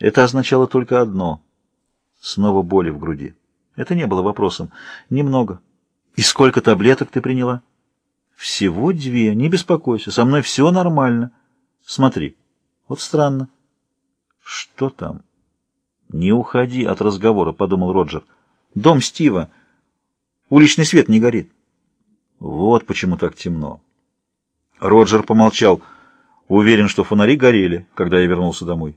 Это означало только одно — снова боли в груди. Это не было вопросом. Немного. И сколько таблеток ты приняла? Всего две. Не беспокойся. Со мной все нормально. Смотри. Вот странно. Что там? Не уходи от разговора, подумал Роджер. Дом Стива. Уличный свет не горит. Вот почему так темно. Роджер помолчал. Уверен, что фонари горели, когда я вернулся домой.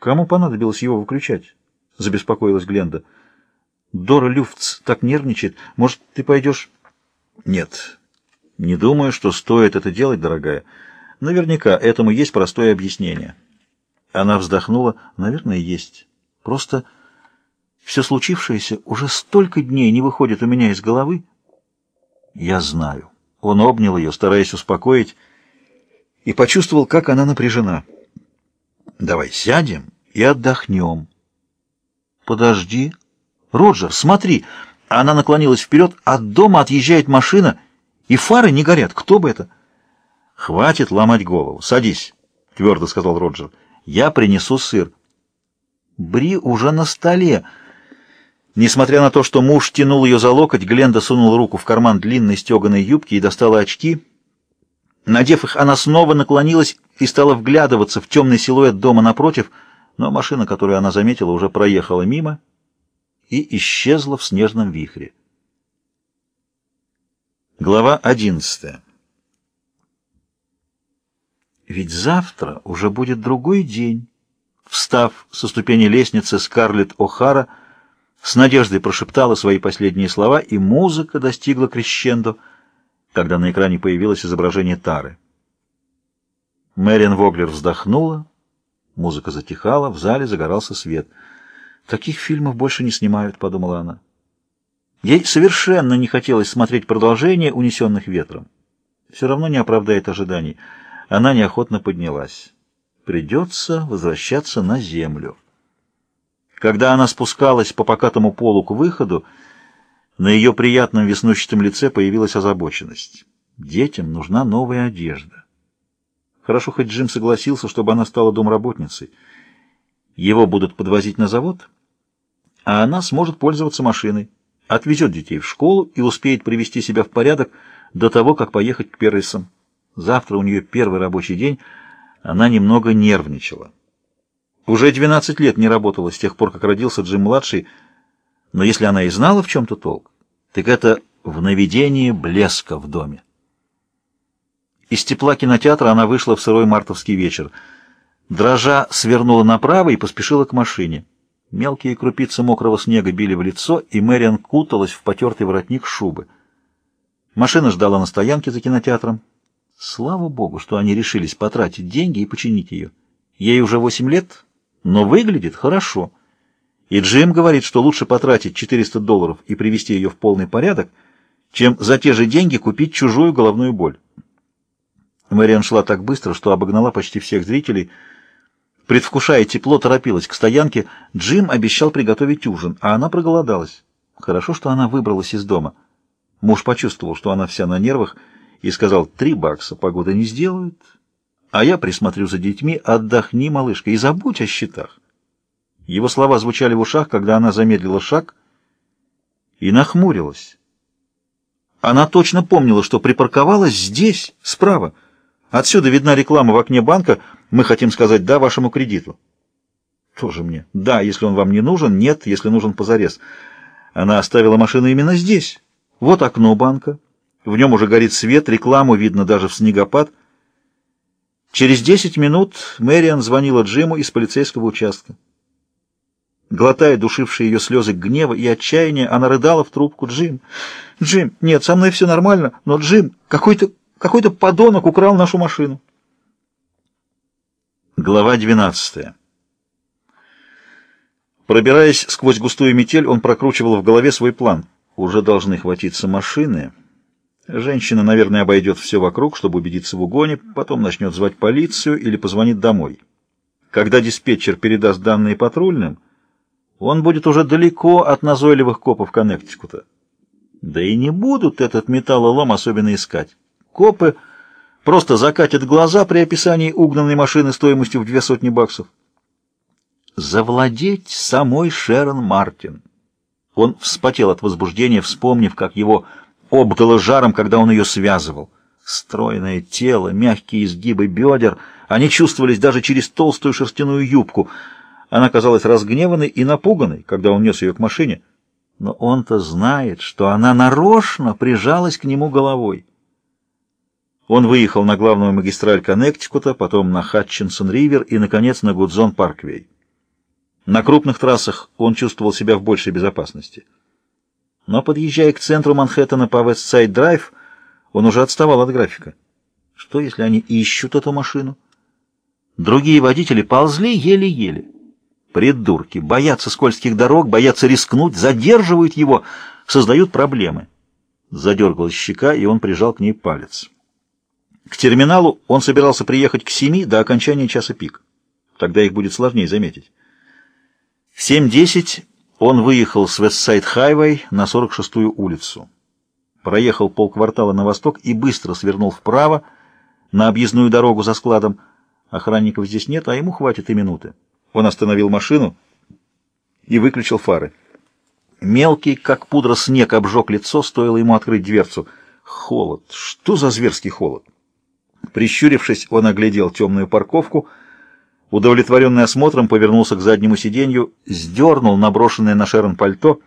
Кому понадобилось его выключать? Забеспокоилась Гленда. Дора Люфтс так нервничает. Может, ты пойдешь? Нет. Не думаю, что стоит это делать, дорогая. Наверняка этому есть простое объяснение. Она вздохнула. Наверное, есть. Просто все случившееся уже столько дней не выходит у меня из головы. Я знаю. Он обнял ее, стараясь успокоить, и почувствовал, как она напряжена. «Давай сядем и отдохнем». «Подожди. Роджер, смотри!» Она наклонилась вперед, от дома отъезжает машина, и фары не горят. Кто бы это? «Хватит ломать голову. Садись», — твердо сказал Роджер. «Я принесу сыр». Бри уже на столе. Несмотря на то, что муж тянул ее за локоть, Гленда сунула руку в карман длинной стеганой юбки и достала очки. Надев их, она снова наклонилась и стала вглядываться в темный силуэт дома напротив, но машина, которую она заметила, уже проехала мимо и исчезла в снежном вихре. Глава одиннадцатая Ведь завтра уже будет другой день. Встав со ступени лестницы, Скарлетт О'Хара с надеждой прошептала свои последние слова, и музыка достигла крещендо, когда на экране появилось изображение Тары. Мэриан Воглер вздохнула, музыка затихала, в зале загорался свет. «Таких фильмов больше не снимают», — подумала она. Ей совершенно не хотелось смотреть продолжение «Унесенных ветром». Все равно не оправдает ожиданий. Она неохотно поднялась. Придется возвращаться на землю. Когда она спускалась по покатому полу к выходу, на ее приятном веснущатом лице появилась озабоченность. Детям нужна новая одежда. Хорошо, хоть Джим согласился, чтобы она стала домработницей. Его будут подвозить на завод, а она сможет пользоваться машиной, отвезет детей в школу и успеет привести себя в порядок до того, как поехать к Перрисам. Завтра у нее первый рабочий день, она немного нервничала. Уже 12 лет не работала с тех пор, как родился Джим-младший, но если она и знала в чем-то толк, так это в наведении блеска в доме. Из тепла кинотеатра она вышла в сырой мартовский вечер. Дрожа свернула направо и поспешила к машине. Мелкие крупицы мокрого снега били в лицо, и Мэриан куталась в потертый воротник шубы. Машина ждала на стоянке за кинотеатром. Слава богу, что они решились потратить деньги и починить ее. Ей уже восемь лет, но выглядит хорошо. И Джим говорит, что лучше потратить 400 долларов и привести ее в полный порядок, чем за те же деньги купить чужую головную боль. Мэриан шла так быстро, что обогнала почти всех зрителей. Предвкушая тепло, торопилась к стоянке. Джим обещал приготовить ужин, а она проголодалась. Хорошо, что она выбралась из дома. Муж почувствовал, что она вся на нервах, и сказал, «Три бакса погода не сделают, а я присмотрю за детьми, отдохни, малышка, и забудь о счетах. Его слова звучали в ушах, когда она замедлила шаг и нахмурилась. Она точно помнила, что припарковалась здесь, справа. Отсюда видна реклама в окне банка «Мы хотим сказать «да» вашему кредиту». Тоже мне. «Да», если он вам не нужен, «нет», если нужен позарез. Она оставила машину именно здесь. Вот окно банка. В нем уже горит свет, рекламу видно даже в снегопад. Через десять минут Мэриан звонила Джиму из полицейского участка. Глотая душившие ее слезы гнева и отчаяния, она рыдала в трубку. «Джим! Джим! Нет, со мной все нормально, но Джим, какой-то какой-то подонок украл нашу машину!» Глава двенадцатая Пробираясь сквозь густую метель, он прокручивал в голове свой план. Уже должны хватиться машины... Женщина, наверное, обойдет все вокруг, чтобы убедиться в угоне, потом начнет звать полицию или позвонит домой. Когда диспетчер передаст данные патрульным, он будет уже далеко от назойливых копов Коннектикута. Да и не будут этот металлолом особенно искать. Копы просто закатят глаза при описании угнанной машины стоимостью в две сотни баксов. Завладеть самой Шерон Мартин. Он вспотел от возбуждения, вспомнив, как его обдало жаром, когда он ее связывал. Стройное тело, мягкие изгибы бедер, они чувствовались даже через толстую шерстяную юбку. Она казалась разгневанной и напуганной, когда он нес ее к машине. Но он-то знает, что она нарочно прижалась к нему головой. Он выехал на главную магистраль Коннектикута, потом на Хатчинсон-Ривер и, наконец, на Гудзон-Парквей. На крупных трассах он чувствовал себя в большей безопасности. Но, подъезжая к центру Манхэттена по Вестсайд-Драйв, он уже отставал от графика. Что, если они ищут эту машину? Другие водители ползли еле-еле. Придурки, боятся скользких дорог, боятся рискнуть, задерживают его, создают проблемы. Задергалась щека, и он прижал к ней палец. К терминалу он собирался приехать к семи до окончания часа пик. Тогда их будет сложнее заметить. В 7.10 он выехал с Вестсайд-Хайвей на 46-ю улицу. Проехал полквартала на восток и быстро свернул вправо на объездную дорогу за складом. Охранников здесь нет, а ему хватит и минуты. Он остановил машину и выключил фары. Мелкий, как пудра, снег обжег лицо, стоило ему открыть дверцу. Холод. Что за зверский холод? Прищурившись, он оглядел темную парковку — Удовлетворенный осмотром, повернулся к заднему сиденью, сдернул наброшенное на Шерон пальто.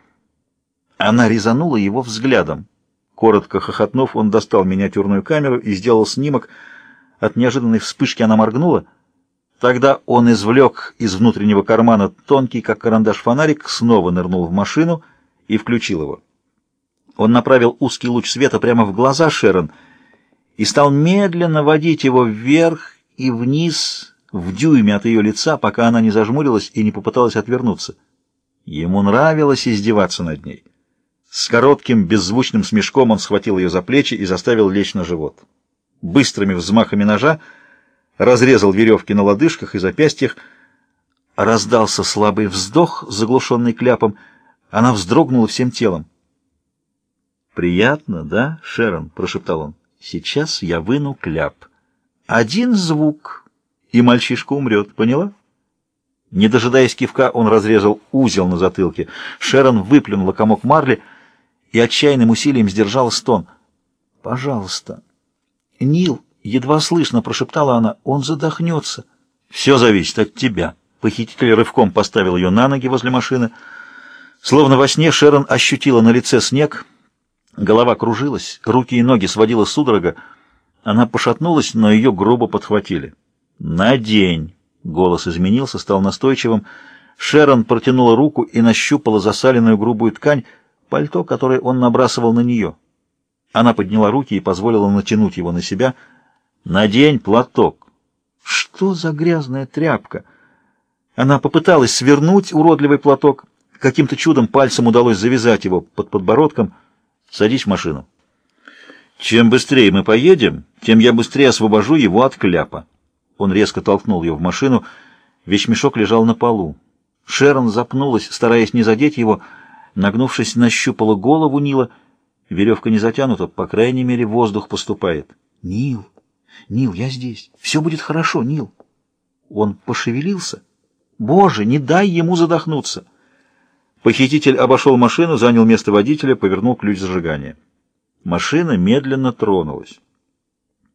Она резанула его взглядом. Коротко хохотнув, он достал миниатюрную камеру и сделал снимок. От неожиданной вспышки она моргнула. Тогда он извлек из внутреннего кармана тонкий, как карандаш, фонарик, снова нырнул в машину и включил его. Он направил узкий луч света прямо в глаза Шерон и стал медленно водить его вверх и вниз, в дюйме от ее лица, пока она не зажмурилась и не попыталась отвернуться. Ему нравилось издеваться над ней. С коротким, беззвучным смешком он схватил ее за плечи и заставил лечь на живот. Быстрыми взмахами ножа разрезал веревки на лодыжках и запястьях. Раздался слабый вздох, заглушенный кляпом. Она вздрогнула всем телом. «Приятно, да, Шерон?» — прошептал он. «Сейчас я выну кляп. Один звук» и мальчишка умрет, поняла? Не дожидаясь кивка, он разрезал узел на затылке. Шерон выплюнула комок марли и отчаянным усилием сдержала стон. «Пожалуйста». «Нил», — едва слышно прошептала она, — «он задохнется». «Все зависит от тебя». Похититель рывком поставил ее на ноги возле машины. Словно во сне Шерон ощутила на лице снег. Голова кружилась, руки и ноги сводила судорога. Она пошатнулась, но ее грубо подхватили. «Надень!» Голос изменился, стал настойчивым. Шерон протянула руку и нащупала засаленную грубую ткань, пальто, которое он набрасывал на нее. Она подняла руки и позволила натянуть его на себя. «Надень платок!» «Что за грязная тряпка?» Она попыталась свернуть уродливый платок. Каким-то чудом пальцем удалось завязать его под подбородком. «Садись в машину». «Чем быстрее мы поедем, тем я быстрее освобожу его от кляпа». Он резко толкнул ее в машину. Вещмешок лежал на полу. Шерон запнулась, стараясь не задеть его. Нагнувшись, нащупала голову Нила. Веревка не затянута, по крайней мере, воздух поступает. «Нил! Нил, я здесь! Все будет хорошо, Нил!» Он пошевелился. «Боже, не дай ему задохнуться!» Похититель обошел машину, занял место водителя, повернул ключ зажигания. Машина медленно тронулась.